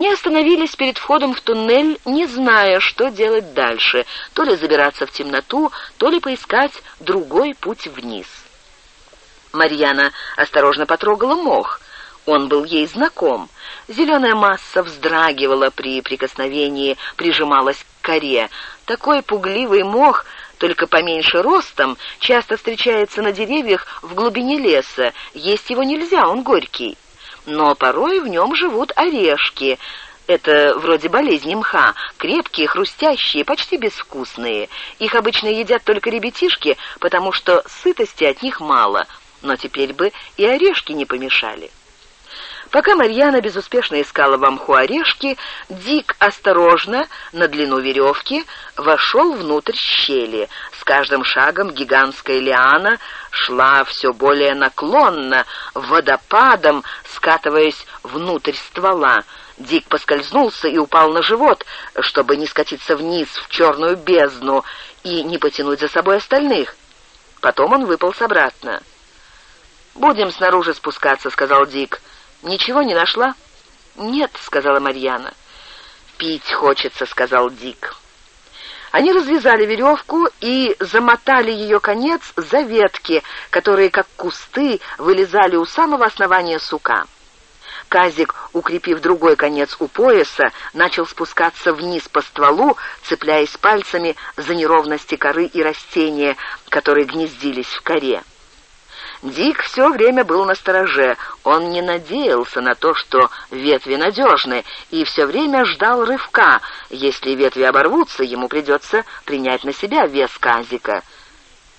Они остановились перед входом в туннель, не зная, что делать дальше, то ли забираться в темноту, то ли поискать другой путь вниз. Марьяна осторожно потрогала мох. Он был ей знаком. Зеленая масса вздрагивала при прикосновении, прижималась к коре. Такой пугливый мох, только поменьше ростом, часто встречается на деревьях в глубине леса. Есть его нельзя, он горький но порой в нем живут орешки. Это вроде болезни мха, крепкие, хрустящие, почти безвкусные. Их обычно едят только ребятишки, потому что сытости от них мало, но теперь бы и орешки не помешали. Пока Марьяна безуспешно искала в мху орешки, Дик осторожно, на длину веревки, вошел внутрь щели. С каждым шагом гигантская лиана шла все более наклонно, водопадом скатываясь внутрь ствола. Дик поскользнулся и упал на живот, чтобы не скатиться вниз в черную бездну и не потянуть за собой остальных. Потом он выполз обратно. «Будем снаружи спускаться», — сказал Дик. «Ничего не нашла?» «Нет», — сказала Марьяна. «Пить хочется», — сказал Дик. Они развязали веревку и замотали ее конец за ветки, которые, как кусты, вылезали у самого основания сука. Казик, укрепив другой конец у пояса, начал спускаться вниз по стволу, цепляясь пальцами за неровности коры и растения, которые гнездились в коре. Дик все время был на стороже. Он не надеялся на то, что ветви надежны, и все время ждал рывка. Если ветви оборвутся, ему придется принять на себя вес казика.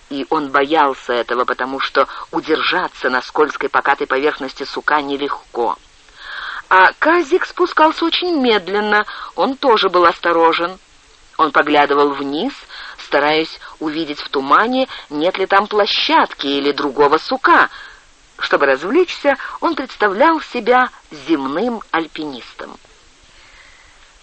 И он боялся этого, потому что удержаться на скользкой покатой поверхности сука нелегко. А казик спускался очень медленно, он тоже был осторожен. Он поглядывал вниз, стараясь увидеть в тумане, нет ли там площадки или другого сука. Чтобы развлечься, он представлял себя земным альпинистом.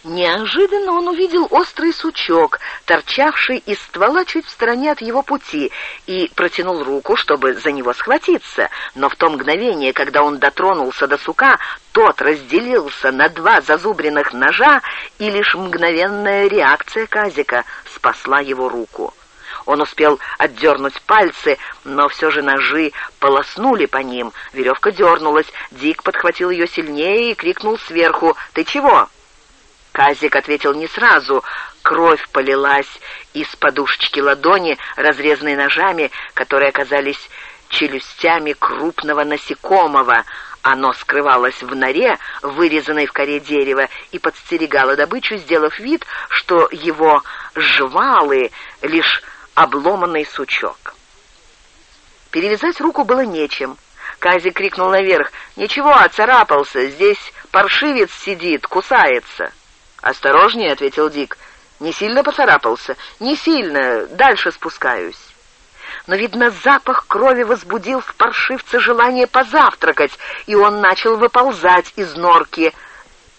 Неожиданно он увидел острый сучок, торчавший из ствола чуть в стороне от его пути, и протянул руку, чтобы за него схватиться. Но в то мгновение, когда он дотронулся до сука, тот разделился на два зазубренных ножа, и лишь мгновенная реакция Казика спасла его руку. Он успел отдернуть пальцы, но все же ножи полоснули по ним. Веревка дернулась, Дик подхватил ее сильнее и крикнул сверху «Ты чего?» Казик ответил не сразу. Кровь полилась из подушечки ладони, разрезанной ножами, которые оказались челюстями крупного насекомого. Оно скрывалось в норе, вырезанной в коре дерева, и подстерегало добычу, сделав вид, что его жвалы — лишь обломанный сучок. Перевязать руку было нечем. Казик крикнул наверх. «Ничего, оцарапался, здесь паршивец сидит, кусается». «Осторожнее», — ответил Дик. «Не сильно поцарапался?» «Не сильно. Дальше спускаюсь». Но, видно, запах крови возбудил в паршивце желание позавтракать, и он начал выползать из норки.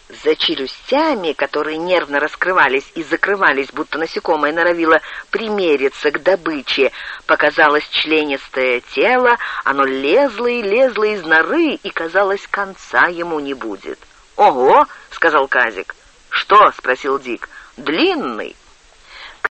За челюстями, которые нервно раскрывались и закрывались, будто насекомое норовило примериться к добыче, показалось членистое тело, оно лезло и лезло из норы, и, казалось, конца ему не будет. «Ого!» — сказал Казик. «Что?» — спросил Дик. «Длинный».